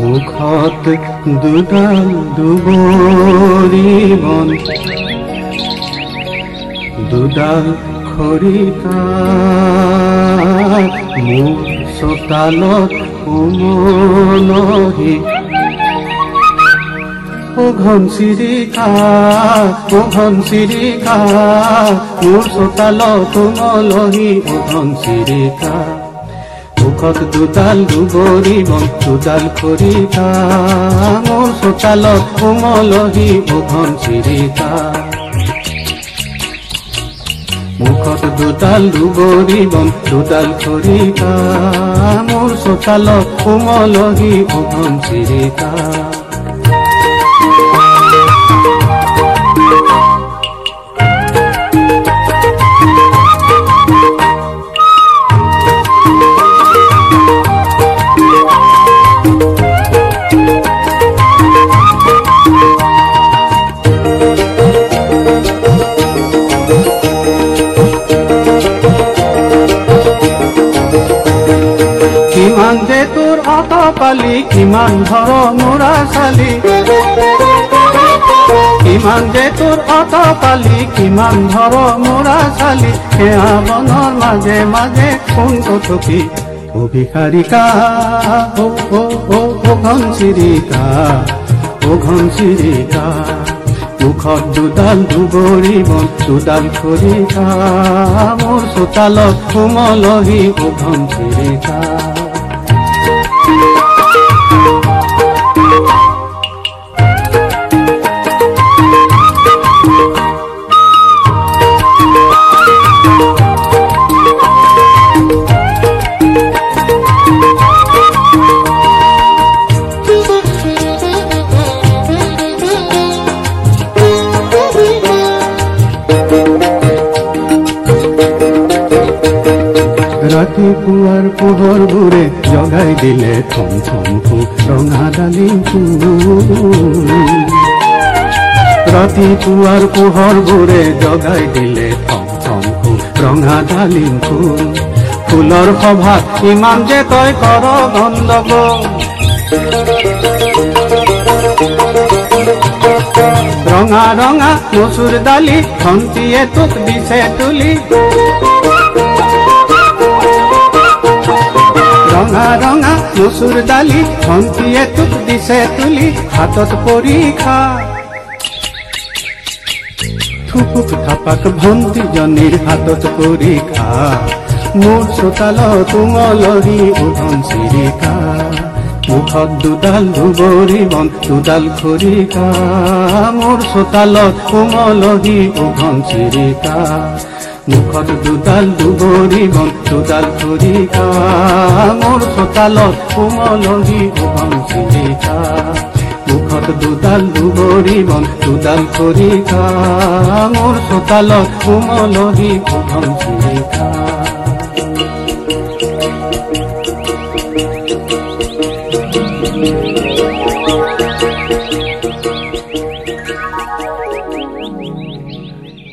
মুখত দুডাল দুবৰি বন দুডাল খৰিকা মোৰ চোতালত উমলহি। ও ঘনচিৰিকা ও ঘনচিৰিকা মোৰ চোতালত উমলহি। ও ঘনচিৰিকা মুখত দুডাল দুবৰি বন দুডাল খৰিতা মোৰ চোতালত কোমলহি মুখন চিৰিতা মুখত দুডাল দুবৰি বন দুডাল খৰিতা মোৰ চোতালত কোমলহি মুখন চিৰিকা অত পালি কিমান ধৰ মোৰা চালি কিমান যে তোৰ অত পালি কিমান ধৰ মোৰা চালি সেয়া বনৰ মাজে মাজে কোন কথকি ও ও ঘনচিৰিকা ও ঘনচিৰিকা। মুখত দুডাল দুবৰি বন দুডাল খৰিকা। মোৰ চোতালত কোমলহি ও ঘনচিৰিকা ৰাতিপুৱাৰ পোহৰবোৰে জগাই দিলে থম থম ফুল ৰঙা ডালি ফুল। ৰাতিপুৱাৰ পোহৰবোৰে জগাই দিলে থম থম ফুল ৰঙা ডালিম ফুল। ফুলৰ সভাত ইমান যে তই কৰ গণ্ডগোল। ৰঙা ৰঙা মচুৰ দালি, ভণ্টিয়ে তোক দিছে তুলি। ৰঙা ৰঙা মচুৰ দালি ভণ্টিয়ে তোক দিছে তুলি, হাতত পৰীক্ষা থুপুক থাপাক ভণ্টিজনীৰ হাতত পৰীক্ষা মোৰ চোতালত উমলহি উধন চিৰিকা মুখত দুডাল দুবৰি বন দুডাল খৰিকা মোৰ চোতালত উমলহি উধন চিৰিকা মুখত দুডাল দুবৰি বন দুডাল খৰিকা মোৰ চোতালত কোমলহি উভন চিলিকা মুখত দুডাল দুবৰি বন দুডাল খৰিকা মোৰ চোতালত কোমলহি উভন চিলিকা